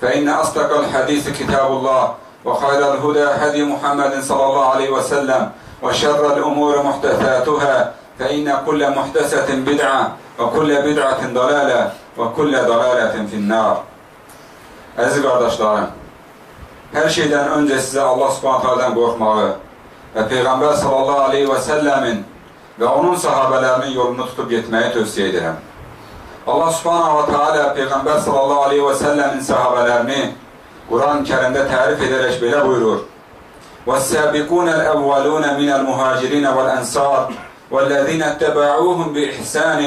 فإن أصدق الحديث كتاب الله وخير الهدى هدي محمد صلى الله عليه وسلم وشر الأمور محدثاتها فإن كل محدثة بدعة وكل بدعة ضلالة وكل ضلالة في النار Əziz qardaşlarım, hər şeydən öncə sizə Allah subhanətlərdən qorxmağı və Peyğəmbər sallallahu aleyhi və səlləmin və onun sahabələrinin yolunu tutub getməyi tövsiyə edirəm. Allah subhanahu wa ta'ala Peyğəmbər sallallahu aleyhi və səlləmin sahabələrini Quran-ı kərimdə tərif edərək belə buyurur. وَالسَّابِقُونَ الْأَوَّلُونَ مِنَ الْمُهَاجِرِينَ وَالْأَنْصَارِ وَالَّذِينَ اتَّبَعُوهُمْ بِإِحْسَانٍ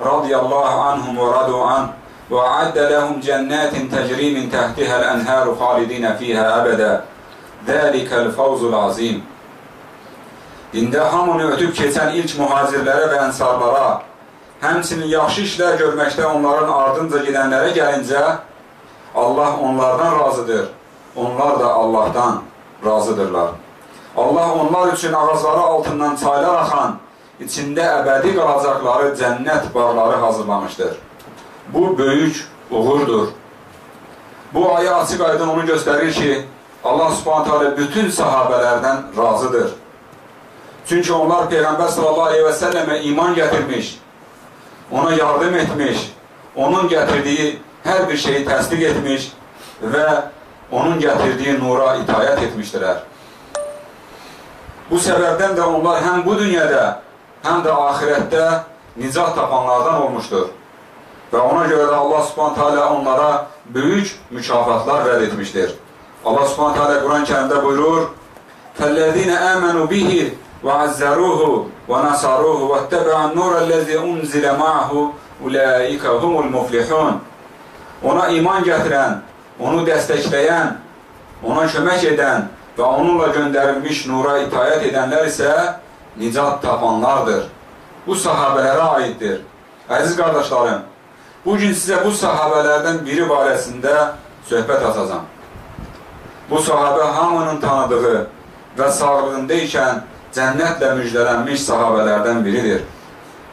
رضي الله عنهم ورضوا عنه وأعد لهم جنات تجري من تحتها الأنهار خالدين فيها أبدا ذلك الفوز العظيم Dində hamını ötüb keçən ilk mühacirlərə və ənsarlara, həmçinin yaxşı işlər görməkdə onların ardınca gedənlərə gəlincə, Allah onlardan razıdır, onlar da Allahdan razıdırlar. Allah onlar üçün ağızları altından çaylar axan, içində əbədi qalacaqları cənnət barları hazırlamışdır. Bu böyük uğurdur. Bu ayı açıq aydın onu göstərir ki, Allah subhanət hələ bütün sahabələrdən razıdır. Çünki onlar Peyğəmbər sallallahu aleyhi və səlləmə iman gətirmiş, ona yardım etmiş, onun gətirdiyi hər bir şeyi təsdiq etmiş və onun gətirdiyi nura itayət etmişdirlər. Bu səbəbdən də onlar həm bu dünyada, həm də ahirətdə nicat tapanlardan olmuşdur. Və ona görə də Allah subhanət hələ onlara böyük mükafatlar vəd etmişdir. Allah subhanət hələ Quran-ı kərimdə buyurur, فَالَّذِينَ آمَنُوا بِهِ وَعَزَّرُوهُ وَنَصَرُوهُ وَاتَّبَعَ النُّورَ الَّذِي أُنْزِلَ مَعَهُ أُولَٰئِكَ هُمُ الْمُفْلِحُونَ Ona iman gətirən, onu dəstəkləyən, ona kömək edən və onunla göndərilmiş nura itayət edənlər isə nicat tapanlardır. Bu sahabələrə aiddir. Əziz qardaşlarım, bugün sizə bu sahabələrdən biri barəsində söhbət açacam. Bu sahabə hamının tanıdığı və sağlığında ikən cənnətlə müjdələnmiş sahabələrdən biridir.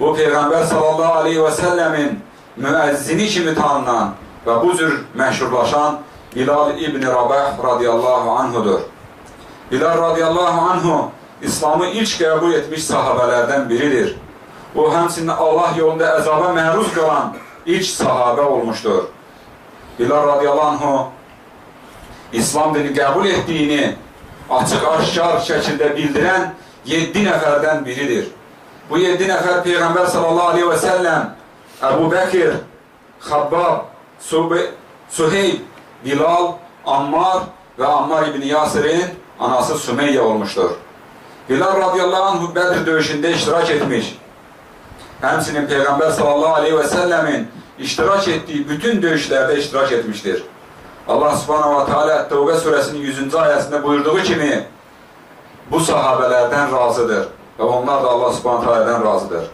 Bu, Peyğəmbər sallallahu aleyhi və səlləmin müəzzini kimi tanınan və bu cür məşhurlaşan Bilal İbn Rabah radiyallahu anhudur. Bilal radiyallahu anhu İslamı ilk qəbul etmiş sahabələrdən biridir. O, həmçinin Allah yolunda əzaba məruz qalan ilk sahabə olmuşdur. Bilal radiyallahu anhu İslam dini qəbul etdiyini açıq-aşkar şəkildə bildirən 7 nəfərdən biridir. Bu 7 nəfər Peyğəmbər sallallahu aleyhi və səlləm, Əbu Bəkir, Xabbab, Suheyb, Bilal, Ammar və Ammar ibn Yasirin anası Sümeyyə olmuşdur. Bilal radiyallahu anhu Bədir döyüşündə iştirak etmiş. Həmsinin Peyğəmbər sallallahu aleyhi və səlləmin iştirak etdiyi bütün döyüşlərdə iştirak etmişdir. Allah subhanahu wa ta'ala Təvbə surəsinin 100-cü ayəsində buyurduğu kimi bu sahabələrdən razıdır və onlar da Allah subhanahu wa ta'alədən razıdır.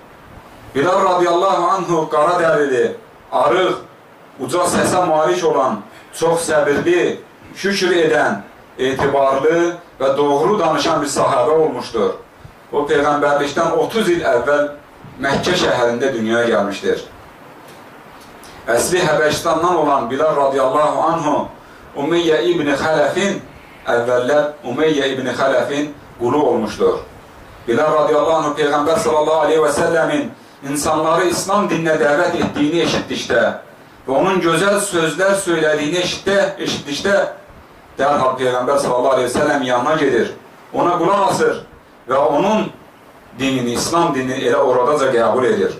Bilal radiyallahu anhu qara dərili, arıq, uca səsə malik olan, çox səbirli, şükür edən, etibarlı və doğru danışan bir sahabə olmuşdur. O, Peyğəmbərlikdən 30 il əvvəl Məkkə şəhərində dünyaya gəlmişdir. Əsli Həbəşistandan olan Bilal radiyallahu anhu Umeyyə ibn Xələfin əvvəllər Umeyyə ibn Xələfin qulu olmuşdur. Bilal radiyallahu anhu Peyğəmbər sallallahu aleyhi və səlləmin insanları İslam dininə dəvət etdiyini eşitdikdə və onun gözəl sözlər söylədiyini eşitdə, eşitdikdə dərhal Peyğəmbər sallallahu aleyhi ve sellem yanına gedir, ona qulaq asır və onun dinini, İslam dinini elə oradaca qəbul edir.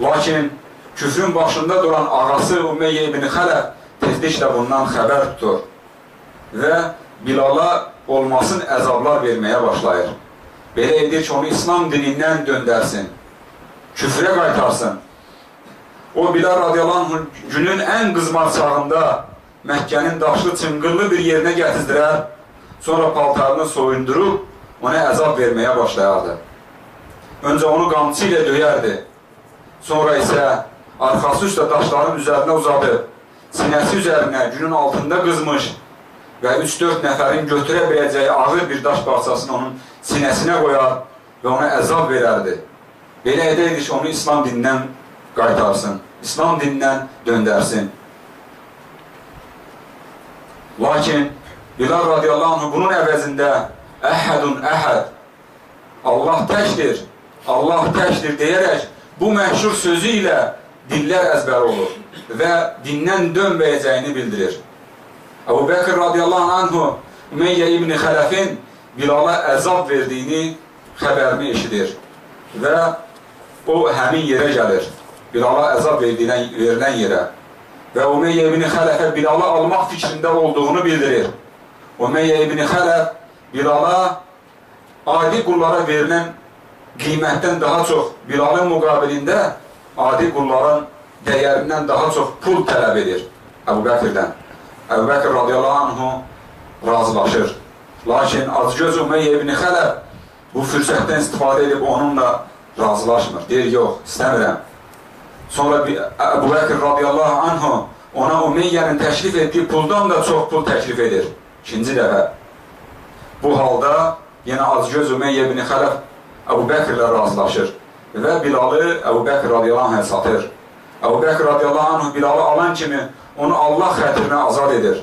Lakin küfrün başında duran ağası Umeyyə ibn Xələf tezliklə bundan xəbər tutur və Bilala olmasın əzablar verməyə başlayır. Belə edir ki, onu İslam dinindən döndərsin, küfrə qaytarsın. O Bilal radiyallahu günün ən qızmar çağında Məkkənin daşlı çınqıllı bir yerinə gətizdirər, sonra paltarını soyundurub ona əzab verməyə başlayardı. Öncə onu qamçı ilə döyərdi, sonra isə arxası üstə daşların üzərinə uzadıb, sinəsi üzərinə günün altında qızmış və 3-4 nəfərin götürə biləcəyi ağır bir daş parçasını onun sinəsinə qoyar və ona əzab verərdi. Belə edəydi ki, onu İslam dinindən qaytarsın, İslam dinindən döndərsin. Lakin Bilal radiyallahu anh bunun əvəzində Əhədun əhəd Allah təkdir, Allah təkdir deyərək bu məşhur sözü ilə dillər əzbər olur və dindən dönməyəcəyini bildirir. Əbu Bəkir radiyallahu anhu Ümeyyə ibn Xələfin Bilala əzab verdiyini xəbərini eşidir və o həmin yerə gəlir. Bilala əzab verilən, verilən yerə və Umeyyə ibn Xələfə Bilalı almaq fikrində olduğunu bildirir. Umeyyə ibn Xələf Bilala adi qullara verilən qiymətdən daha çox Bilalın müqabilində adi qulların dəyərindən daha çox pul tələb edir Əbu Bəkirdən. Əbu Bəkir radiyallahu anhu razılaşır. Lakin Acgöz Umeyyə ibn Xələf bu fürsətdən istifadə edib onunla razılaşmır. Deyir, yox, istəmirəm. Sonra Əbu Bəkir radiyallahu anhu ona Umeyyənin təklif etdiyi puldan da çox pul təklif edir. İkinci dəfə. Bu halda yenə Azgöz Ümeyyə ibn Xələf Əbu Bəkirlə razılaşır və Bilalı Əbu Bəkir radiyallahu anh satır. Əbu Bəkir radiyallahu anh Bilalı alan kimi onu Allah xətirinə azad edir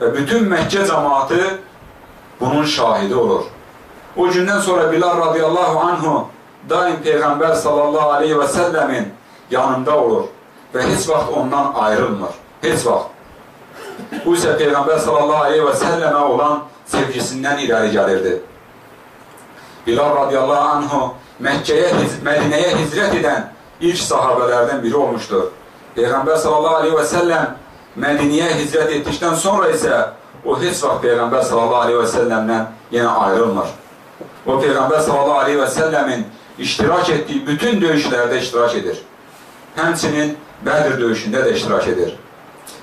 və bütün Məkkə cəmaatı bunun şahidi olur. O gündən sonra Bilal radiyallahu anhu daim Peyğəmbər sallallahu aleyhi və səlləmin yanında olur və heç vaxt ondan ayrılmır. Heç vaxt. Bu isə Peyğəmbər sallallahu aleyhi və səlləmə olan sevgisindən irəli gəlirdi. Bilal radiyallahu anhu Məkkəyə, Mədinəyə hicrət edən ilk sahabələrdən biri olmuşdur. Peyğəmbər sallallahu aleyhi və səlləm Mədiniyə hicrət etdikdən sonra isə o heç vaxt Peyğəmbər sallallahu aleyhi və səlləmdən yenə ayrılmır. O Peyğəmbər sallallahu aleyhi və səlləmin iştirak etdiyi bütün döyüşlərdə iştirak edir. Həmçinin Bədir döyüşündə də iştirak edir.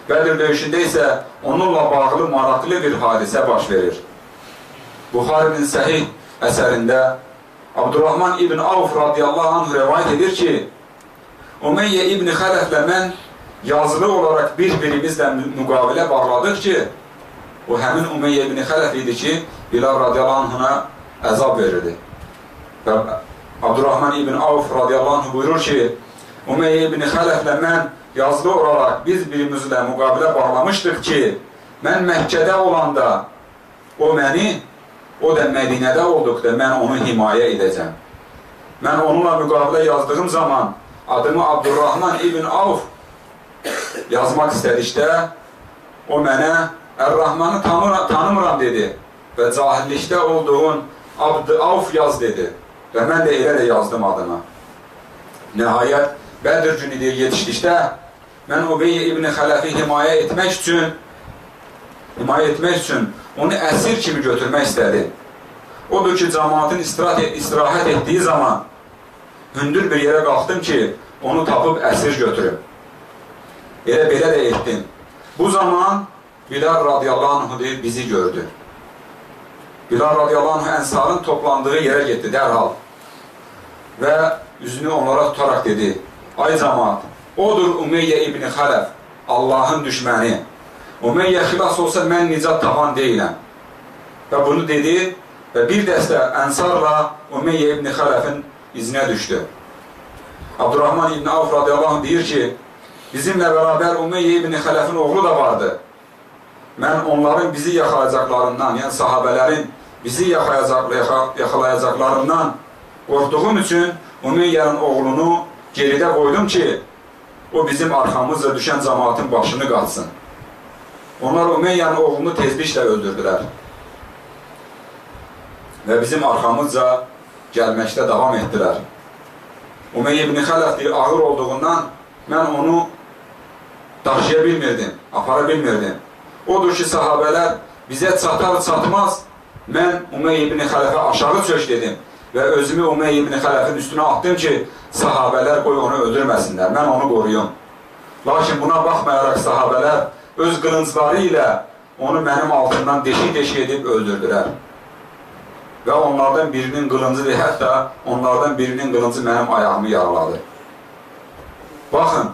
Bədir döyüşündə isə onunla bağlı maraqlı bir hadisə baş verir. Buxarinin səhih əsərində Abdurrahman ibn Avf radiyallahu anh rəvayət edir ki, Umeyyə ibn Xələflə mən yazılı olaraq bir-birimizlə müqavilə bağladıq ki, o həmin Umeyyə ibn Xələf idi ki, Bilal radiyallahu anhına əzab verirdi. Və Abdurrahman ibn Avf radiyallahu anh buyurur ki, Umeyyə ibn Xələflə mən yazılı olaraq biz birimizlə müqabilə bağlamışdıq ki, mən Məkkədə olanda o məni O da Mədinədə olduqda mən onu himayə edəcəm. Mən onunla müqavilə yazdığım zaman adımı Abdurrahman ibn Avf yazmaq istədikdə o mənə Ər-Rahmanı tanımıram dedi və cahillikdə olduğun Abd Avf yaz dedi və mən də elə də yazdım adını. Nəhayət Bədir günü deyir yetişdikdə mən Ubeyyə ibn Xələfi himayə etmək üçün himayə etmək üçün onu əsir kimi götürmək istədi. Odur ki, cəmaatın istirahət etdiyi zaman hündür bir yerə qalxdım ki, onu tapıb əsir götürüm. Elə belə də etdim. Bu zaman Bilal radiyallahu anh deyir, bizi gördü. Bilal radiyallahu anh ənsarın toplandığı yerə getdi dərhal. Və üzünü onlara tutaraq dedi, ay cəmaat, odur Umeyyə ibn Xələf, Allahın düşməni. Umeyyə xilas olsa mən nicat tapan deyiləm. Və bunu dedi və bir dəstə ənsarla Umeyyə ibn Xələfin izinə düşdü. Abdurrahman ibn Avf radiyallahu anh deyir ki, bizimlə bərabər Umeyyə ibn Xələfin oğlu da vardı. Mən onların bizi yaxalayacaqlarından, yəni sahabələrin bizi yaxalayacaqlarından qorxduğum üçün Umeyyənin oğlunu geridə qoydum ki, o bizim arxamızda düşən cəmaatın başını qatsın. Onlar Umeyyənin oğlunu tezliklə öldürdülər. Və bizim arxamızca gəlməkdə davam etdilər. Umeyyə ibn Xələf deyir, ağır olduğundan mən onu daşıya bilmirdim, apara bilmirdim. Odur ki, sahabələr bizə çatar çatmaz, mən Umeyyə ibn Xələfə aşağı çöş dedim və özümü Umeyyə ibn Xələfin üstünə atdım ki, sahabələr qoy onu öldürməsinlər, mən onu qoruyum. Lakin buna baxmayaraq sahabələr öz qılıncları ilə onu mənim altından deşik-deşik edib öldürdülər. Və onlardan birinin qılıncı və hətta onlardan birinin qılıncı mənim ayağımı yaraladı. Baxın,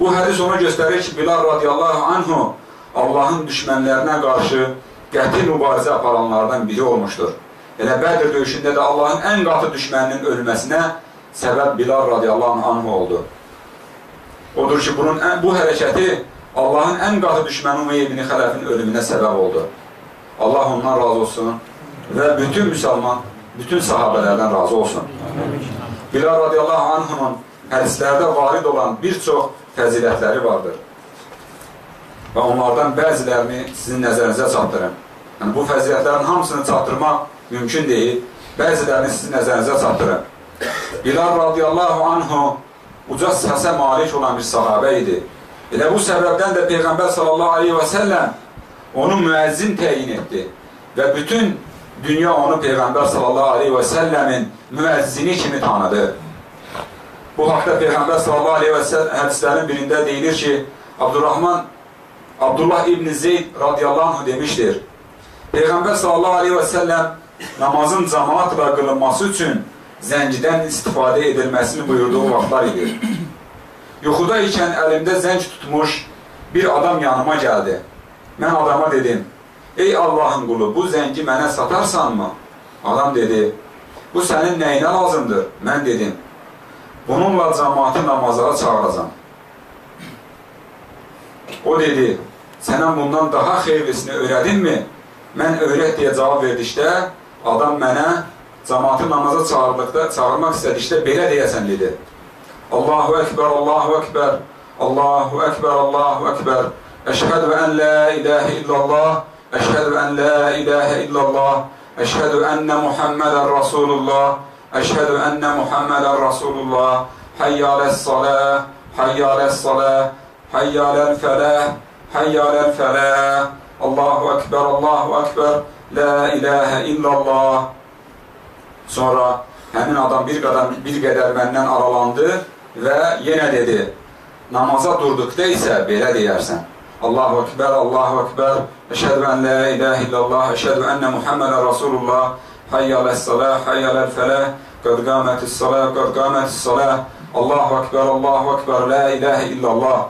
bu hədis onu göstərir ki, Bilal radiyallahu anhu Allahın düşmənlərinə qarşı qəti mübarizə aparanlardan biri olmuşdur. Elə Bədir döyüşündə də Allahın ən qatı düşməninin ölməsinə səbəb Bilal radiyallahu anhu oldu. Odur ki, bunun ən, bu hərəkəti Allahın ən qatı düşməni Umeyyə ibn Xələfin ölümünə səbəb oldu. Allah ondan razı olsun və bütün müsəlman, bütün sahabələrdən razı olsun. Bilal radiyallahu anhunun hədislərdə varid olan bir çox fəzilətləri vardır. Və onlardan bəzilərini sizin nəzərinizə çatdırım. Yəni, bu fəzilətlərin hamısını çatdırmaq mümkün deyil. Bəzilərini sizin nəzərinizə çatdırım. Bilal radiyallahu anhu uca səsə malik olan bir sahabə idi. Elə bu səbəbdən də Peyğəmbər sallallahu aleyhi və səlləm onu müəzzin təyin etdi. Və bütün dünya onu Peyğəmbər sallallahu aleyhi və səlləmin müəzzini kimi tanıdı. Bu haqda Peyğəmbər sallallahu aleyhi və səlləm hədislərin birində deyilir ki, Abdurrahman Abdullah ibn Zeyd radiyallahu anh demişdir. Peyğəmbər sallallahu aleyhi və səlləm namazın cəmaatla qılınması üçün zəncidən istifadə edilməsini buyurduğu vaxtlar idi. Yuxuda ikən əlimdə zənc tutmuş bir adam yanıma gəldi. Mən adama dedim, ey Allahın qulu, bu zəngi mənə satarsanmı? Adam dedi, bu sənin nəyinə lazımdır? Mən dedim, bununla cəmaatı namazağa çağıracam. O dedi, sənə bundan daha xeyirlisini öyrədinmi? Mən öyrət deyə cavab verdikdə, adam mənə cəmaatı namaza çağırdıqda, çağırmaq istədikdə belə deyəsən dedi. Allahu Ekber, Allahu Ekber, Allahu Ekber, Allahu Ekber. Əşhədü ən la ilahə illallah, əşhədü ən la ilahə illallah, əşhədü ənnə Muhammədən Rasulullah, əşhədü ənnə Muhammədən Rasulullah, hayyələs-saləh, hayyələs-saləh, hayyələl-fələh, hayyələl-fələh, Allahu Ekber, Allahu Ekber, la ilahə illallah. Sonra həmin adam bir qədər, bir qədər məndən aralandı və yenə dedi, namaza durduqda isə belə deyərsən. Allahu Ekber, Allahu Ekber, əşhədü ən la ilahə illallah, əşhədü ənə Muhammədə Rasulullah, hayyələs-salah, hayyələl-fələh, qad qamətis-salah, qad qamətis-salah, Allahu Ekber, Allahu Ekber, la ilahə illallah.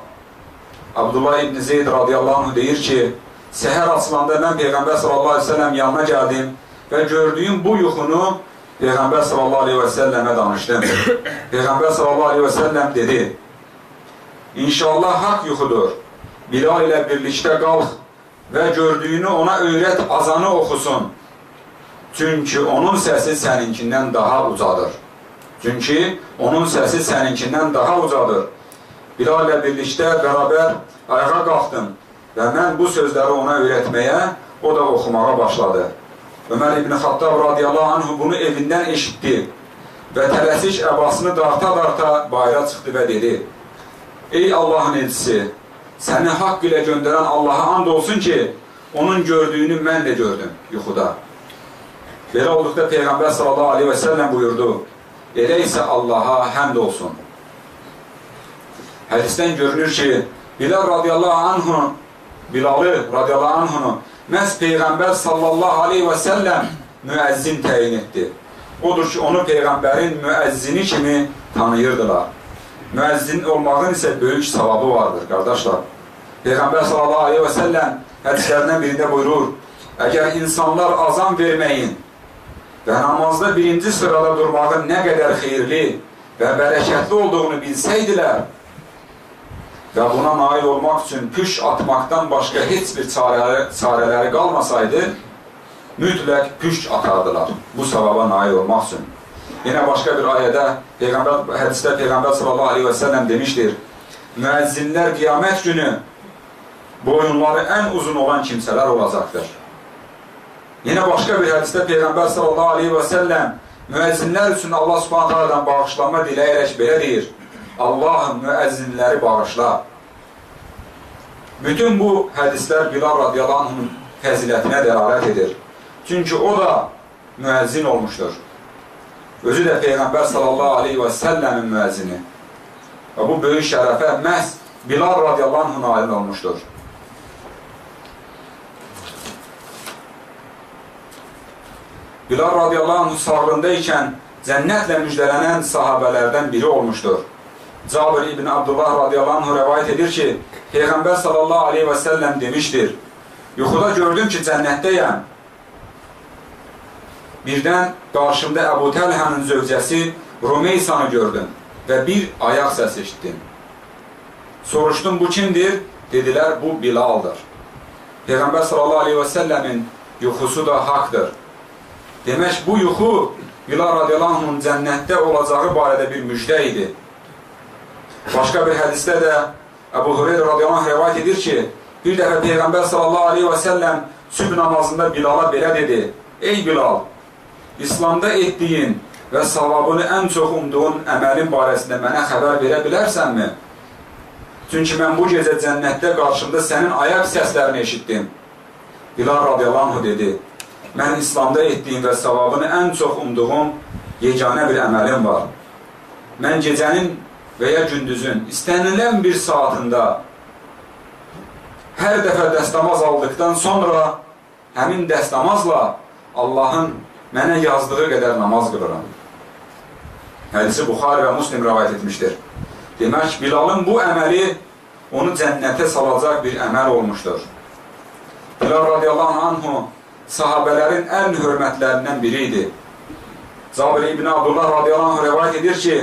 Abdullah ibn Zeyd radiyallahu anh deyir ki, səhər açılanda mən Peyğəmbər sallallahu aleyhi ve sellem yanına gəldim və gördüyüm bu yuxunu Peyğəmbər sallallahu aleyhi və səlləmə danışdım. Peyğəmbər sallallahu aleyhi və səlləm dedi, İnşallah haqq yuxudur. Bilal ilə birlikdə qalx və gördüyünü ona öyrət, azanı oxusun. Çünki onun səsi səninkindən daha ucadır. Çünki onun səsi səninkindən daha ucadır. Bilal ilə birlikdə bərabər ayağa qalxdım və mən bu sözləri ona öyrətməyə, o da oxumağa başladı. Ömər ibn Xattab radiyallahu anhu bunu evindən eşitdi və tələsik əbasını darta-darta bayra çıxdı və dedi, Ey Allahın elçisi, səni haqq ilə göndərən Allaha and olsun ki, onun gördüyünü mən də gördüm yuxuda. Belə olduqda Peyğəmbər sallallahu aleyhi və səlləm buyurdu, elə isə Allaha həmd olsun. Hədisdən görünür ki, Bilal radiyallahu anhu, Bilalı radiyallahu anhunu məhz Peyğəmbər sallallahu aleyhi və səlləm müəzzin təyin etdi. Odur ki, onu Peyğəmbərin müəzzini kimi tanıyırdılar. Müəzzin olmağın isə böyük savabı vardır, qardaşlar. Peyğəmbər sallallahu aleyhi və səlləm hədislərindən birində buyurur, əgər insanlar azam verməyin və namazda birinci sırada durmağın nə qədər xeyirli və bərəkətli olduğunu bilsəydilər, və buna nail olmaq üçün püş atmaqdan başqa heç bir çarələri, çarələri qalmasaydı, mütləq püş atardılar bu savaba nail olmaq üçün. Yenə başqa bir ayədə Peyğəmbər, hədisdə Peyğəmbər sallallahu aleyhi və səlləm demişdir, müəzzinlər qiyamət günü boyunları ən uzun olan kimsələr olacaqdır. Yenə başqa bir hədisdə Peyğəmbər sallallahu aleyhi və səlləm müəzzinlər üçün Allah subhanət haladan bağışlanma diləyərək belə deyir. Allahım müəzzinləri bağışla. Bütün bu hədislər Bilal radiyallahu anhın fəzilətinə dəlalət edir. Çünki o da müəzzin olmuşdur. Özü də Peyğəmbər sallallahu aleyhi və səlləmin müəzzini. Və bu böyük şərəfə məhz Bilal radiyallahu anhın alim olmuşdur. Bilal radiyallahu anh sağlığında ikən cənnətlə müjdələnən sahabələrdən biri olmuşdur. Cabir ibn Abdullah radiyallahu anh rəvayət edir ki, Peyğəmbər sallallahu aleyhi və səlləm demişdir, yuxuda gördüm ki, cənnətdəyəm. Birdən qarşımda Əbu Təlhənin zövcəsi Rumeysanı gördüm və bir ayaq səs eşitdim. Soruşdum, bu kimdir? Dedilər, bu Bilaldır. Peyğəmbər sallallahu aleyhi və səlləmin yuxusu da haqdır. Demək, bu yuxu Bilal radiyallahu anhın cənnətdə olacağı barədə bir müjdə idi. Başqa bir hədisdə də Əbu Hüreyra radiyallahu anh rəvayət edir ki, bir dəfə Peyğəmbər sallallahu aleyhi və səlləm sübh namazında Bilala belə dedi, Ey Bilal, İslamda etdiyin və savabını ən çox umduğun əməlin barəsində mənə xəbər verə bilərsənmi? Çünki mən bu gecə cənnətdə qarşımda sənin ayaq səslərini eşitdim. Bilal radiyallahu dedi, mən İslamda etdiyim və savabını ən çox umduğum yeganə bir əməlim var. Mən gecənin və ya gündüzün istənilən bir saatında hər dəfə dəstəmaz aldıqdan sonra həmin dəstəmazla Allahın mənə yazdığı qədər namaz qılıram. Hədisi Buxari və Muslim rəvayət etmişdir. Demək, Bilalın bu əməli onu cənnətə salacaq bir əməl olmuşdur. Bilal radiyallahu anhu sahabələrin ən hörmətlərindən biri idi. Cabir ibn Abdullah radiyallahu anh rəvayət edir ki,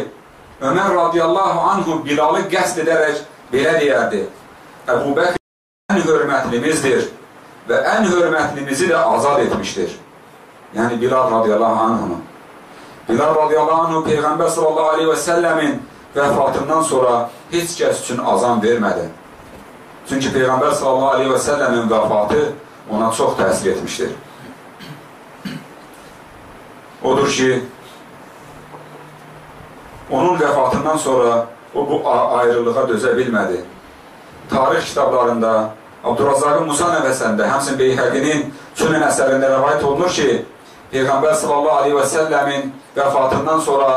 Ömər radiyallahu anhu Bilalı qəsd edərək belə deyərdi. Əbu Bəkr ən hörmətlimizdir və ən hörmətlimizi də azad etmişdir. Yəni Bilal radiyallahu anhunu. Bilal radiyallahu anhu Peyğəmbər sallallahu aleyhi və səlləmin vəfatından sonra heç kəs üçün azam vermədi. Çünki Peyğəmbər sallallahu aleyhi və səlləmin vəfatı ona çox təsir etmişdir. Odur ki, onun vəfatından sonra o bu ayrılığa dözə bilmədi. Tarix kitablarında, Abdurazaqın Musa nəvəsində, həmsin Beyhəqinin Sünən əsərində rəvayət olunur ki, Peyğəmbər sallallahu aleyhi və səlləmin vəfatından sonra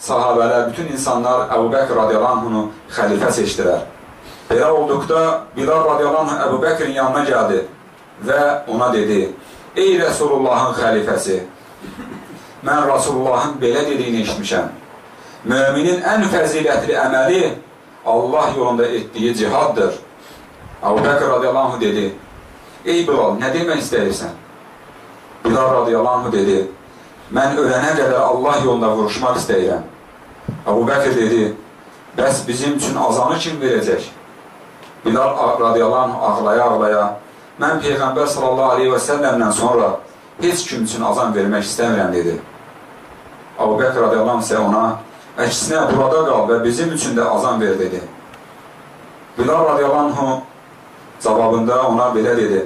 sahabələr, bütün insanlar Əbu Bəkr radiyallahu xəlifə seçdilər. Belə olduqda Bilal radiyallahu Əbu Bəkrin yanına gəldi və ona dedi, Ey Rəsulullahın xəlifəsi, mən Rasulullahın belə dediyini eşitmişəm. Müminin ən fəzilətli əməli Allah yolunda etdiyi cihaddır. Abu Bəkr radiyallahu dedi, Ey Bilal, nə demək istəyirsən? Bilal radiyallahu dedi, mən ölənə qədər Allah yolunda vuruşmaq istəyirəm. Abu Bəkr dedi, bəs bizim üçün azanı kim verəcək? Bilal radiyallahu ağlaya-ağlaya, mən Peyğəmbər sallallahu aleyhi və səlləmdən sonra heç kim üçün azan vermək istəmirəm, dedi. Abu Bəkr radiyallahu isə ona, əksinə burada qal və bizim üçün də azan ver, dedi. Bilal radiyallahu cavabında ona belə dedi,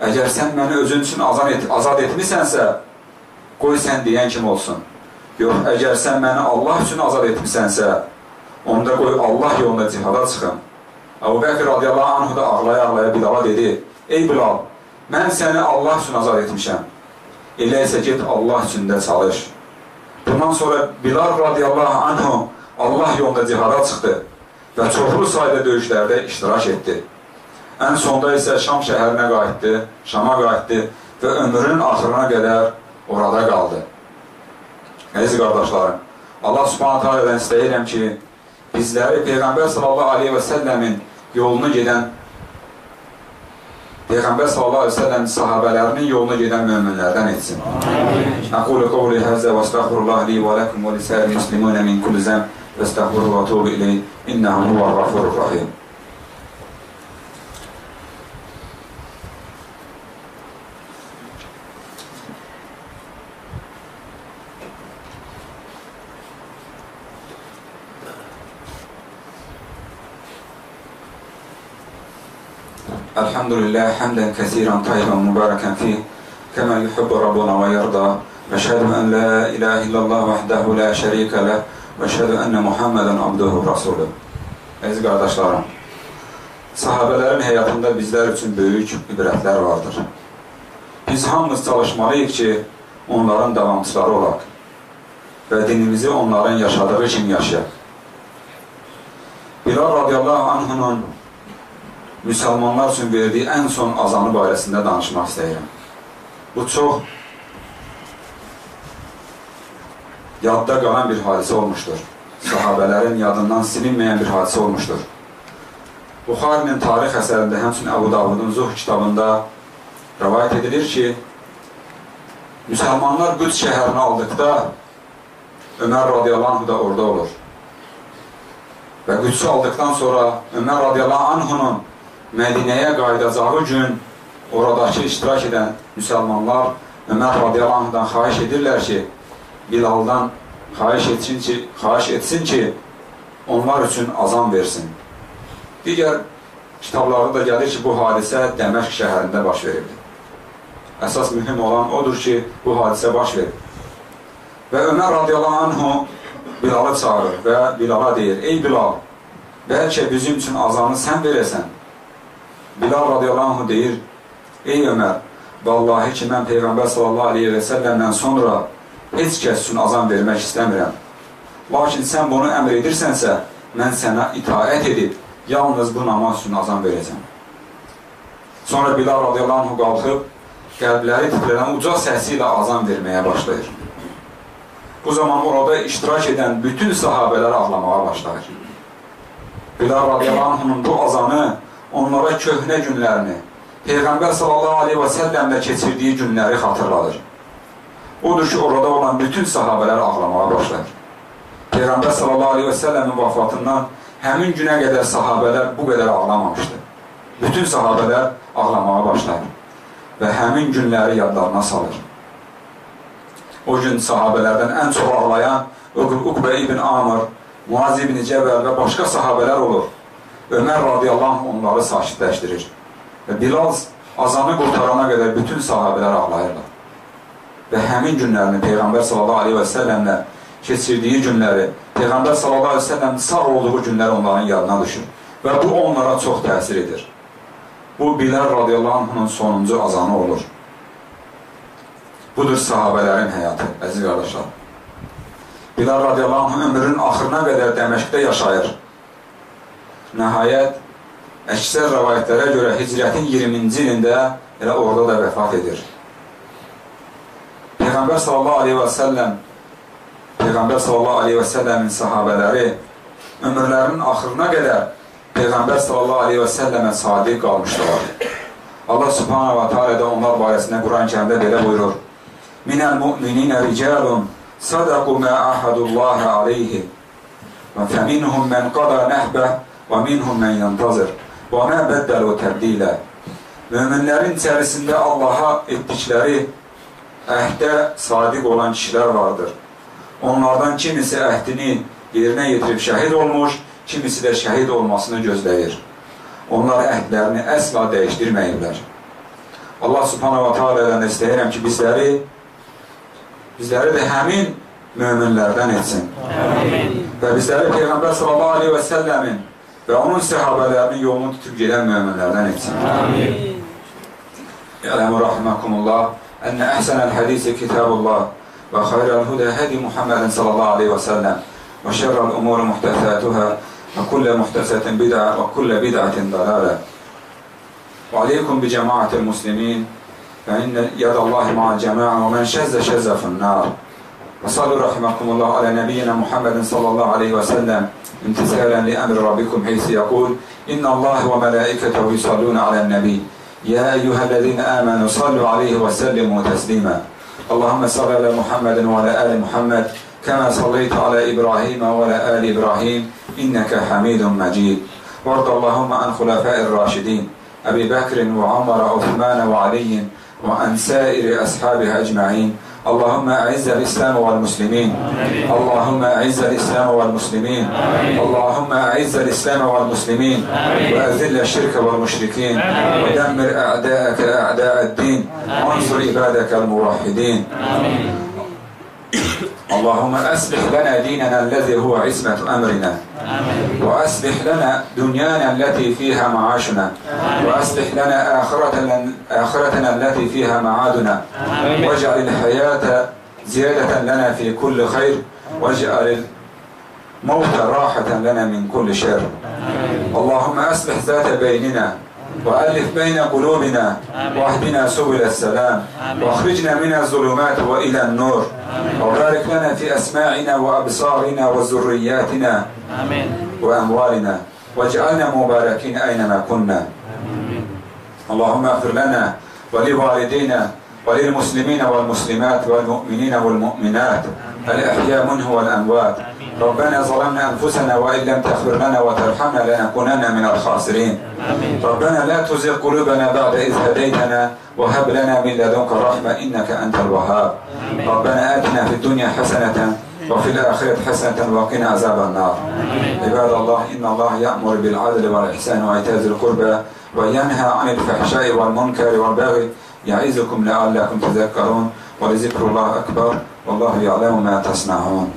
əgər sən məni özün üçün azan et, azad etmisənsə, qoy sən deyən kim olsun. Yox, əgər sən məni Allah üçün azad etmisənsə, onda qoy Allah yolunda cihada çıxım. Əbu Bəkir radiyallahu anhu da ağlaya-ağlaya Bilala dedi, Ey Bilal, mən səni Allah üçün azad etmişəm. Elə isə get Allah üçün də çalış. Bundan sonra Bilal radiyallahu anhu Allah yolunda cihada çıxdı və çoxlu sayda döyüşlərdə iştirak etdi. Ən sonda isə Şam şəhərinə qayıtdı, Şama qayıtdı və ömrünün axırına qədər orada qaldı. Əziz qardaşlarım, Allah subhanətə alədən istəyirəm ki, bizləri Peyğəmbər sallallahu aleyhi və səlləmin yolunu gedən Peyğəmbər sallallahu aleyhi və səlləm sahabələrinin yolunu gedən möminlərdən etsin. Aqulu qavli həzə və estəğfirullah li və ləkum və lisəri müslimunə min kulli zəm və estəğfirullah tuğu iley innəhu huvə rafurur rahim. الحمد لله حمدا كثيرا طيبا مباركا فيه كما يحب ربنا ويرضى واشهد ان لا اله الا الله وحده لا şerike له واشهد ان محمدا abduhu rasuluhu. Əziz qardaşlarım, sahabələrin həyatında bizlər üçün böyük ibrətlər vardır. Biz hamımız çalışmalıyıq ki, onların davamçıları olaq və dinimizi onların yaşadığı kimi yaşayaq. Bilal radiyallahu anhunun müsəlmanlar üçün verdiyi ən son azanı barəsində danışmaq istəyirəm. Bu çox yadda qalan bir hadisə olmuşdur. Sahabələrin yadından silinməyən bir hadisə olmuşdur. Buxarinin tarix əsərində, həmçinin Əbu Davudun Zuh kitabında rəvayət edilir ki, müsəlmanlar Qüds şəhərini aldıqda Ömər radiyallahu da orada olur. Və Qüdsü aldıqdan sonra Ömər radiyallahu anhunun Mədinəyə qayıdacağı gün oradakı iştirak edən müsəlmanlar Ömər radiyallahu anhdan xahiş edirlər ki, Bilaldan xahiş etsin ki, xahiş etsin ki, onlar üçün azan versin. Digər kitablarda da gəlir ki, bu hadisə Dəməşq şəhərində baş veribdir. Əsas mühüm olan odur ki, bu hadisə baş verib. Və Ömər radiyallahu anhu Bilalı çağırır və Bilala deyir, ey Bilal, bəlkə bizim üçün azanı sən verəsən. Bilal radiyallahu anhu deyir, ey Ömər, vallahi ki, mən Peyğəmbər sallallahu aleyhi və səlləmdən sonra heç kəs üçün azan vermək istəmirəm. Lakin sən bunu əmr edirsənsə, mən sənə itaət edib, yalnız bu namaz üçün azan verəcəm. Sonra Bilal radiyallahu anhu qalxıb, qəlbləri titrənən uca səsi ilə azan verməyə başlayır. Bu zaman orada iştirak edən bütün sahabələr ağlamağa başlayır. Bilal radiyallahu anhunun bu azanı onlara köhnə günlərini, Peyğəmbər sallallahu aleyhi və səlləmlə keçirdiyi günləri xatırladır. Odur ki, orada olan bütün sahabələr ağlamağa başlayır. Peyğəmbər sallallahu aleyhi və səlləmin vafatından həmin günə qədər sahabələr bu qədər ağlamamışdı. Bütün sahabələr ağlamağa başlayır və həmin günləri yadlarına salır. O gün sahabələrdən ən çox ağlayan Uqbə ibn Amr, Muaz ibn Cəbəl və başqa sahabələr olur. Ömər radiyallahu anh onları sakitləşdirir. Və Bilal azanı qurtarana qədər bütün sahabələr ağlayırlar. Və həmin günlərini Peyğəmbər sallallahu aleyhi və səlləmlə keçirdiyi günləri, Peyğəmbər sallallahu aleyhi və səlləm sağ olduğu günlər onların yadına düşür. Və bu onlara çox təsir edir. Bu Bilal radiyallahu anh'ın sonuncu azanı olur. Budur sahabələrin həyatı, əziz qardaşlar. Bilal radiyallahu anh ömrünün axırına qədər Dəməşqdə yaşayır. Nəhayət, əksər rəvayətlərə görə hicrətin 20-ci ilində elə orada da vəfat edir. Peyğəmbər sallallahu aleyhi və səlləm Peyğəmbər sallallahu aleyhi və səlləmin sahabələri ömürlərinin axırına qədər Peyğəmbər sallallahu aleyhi və səlləmə sadiq qalmışdılar. Allah subhanahu wa ta'ala da onlar barəsində Quran-ı kərimdə belə buyurur. Minəl mu'mininə ricalun sadaqu mə ahadullahi aleyhi və fəminhum mən qada nəhbə mən yantazır və mə bəddəlu təbdilə. Möminlərin içərisində Allaha etdikləri əhdə sadiq olan kişilər vardır. Onlardan kimisi əhdini yerinə yetirib şəhid olmuş, kimisi də şəhid olmasını gözləyir. Onlar əhdlərini əsla dəyişdirməyirlər. Allah subhanahu wa ta'ala istəyirəm ki, bizləri bizləri də həmin möminlərdən etsin. Amin. Və bizləri Peyğəmbər sallallahu aleyhi və səlləmin və onun səhabələrinin yolunu tutub gedən möminlərdən etsin. Amin. Yələmu rahiməkumullah. أن أحسن الحديث كتاب الله وخير الهدى هدي محمد صلى الله عليه وسلم وشر الأمور محدثاتها وكل محدثة بدعة وكل بدعة ضلالة وعليكم بجماعة المسلمين فإن يد الله مع الجماعة ومن شز شز في النار وصلوا رحمكم الله على نبينا محمد صلى الله عليه وسلم. امتثالا لأمر ربكم حيث يقول إن الله وملائكته يصلون على النبي. يا أيها الذين آمنوا صلوا عليه وسلموا تسليما. اللهم صل على محمد وعلى آل محمد كما صليت على إبراهيم وعلى آل إبراهيم إنك حميد مجيد. وارض اللهم عن خلفاء الراشدين أبي بكر وعمر وعثمان وعلي وعن سائر أصحابه أجمعين. اللهم أعز الإسلام والمسلمين. اللهم أعز الإسلام والمسلمين. اللهم أعز الإسلام والمسلمين. وأذل الشرك والمشركين. ودمر أعداءك أعداء الدين. وانصر عبادك الموحدين. اللهم أصلح لنا ديننا الذي هو عصمة أمرنا. وأصلح لنا دنيانا التي فيها معاشنا. وأصلح لنا آخرتنا, آخرتنا التي فيها معادنا. واجعل الحياة زيادة لنا في كل خير. واجعل الموت راحة لنا من كل شر. اللهم أصلح ذات بيننا وألف بين قلوبنا وأهدنا سبل السلام. واخرجنا من الظلمات وإلى النور. وبارك لنا في أسماعنا وأبصارنا وذرياتنا وأموالنا. واجعلنا مباركين أينما كنا. اللهم اغفر لنا ولوالدينا وللمسلمين والمسلمات والمؤمنين والمؤمنات. الأحياء منه والأموات. ربنا ظلمنا أنفسنا وإن لم تغفر لنا وترحمنا لنكونن من الخاسرين. ربنا لا تزغ قلوبنا بعد إذ هديتنا وهب لنا من لدنك رحمة إنك أنت الوهاب. ربنا آتنا في الدنيا حسنة وفي الآخرة حسنة وقنا عذاب النار. عباد الله إن الله يأمر بالعدل والإحسان وإيتاء ذي القربى وينهى عن الفحشاء والمنكر والبغي يعظكم لعلكم تذكرون ولذكر الله أكبر والله يعلم ما تصنعون.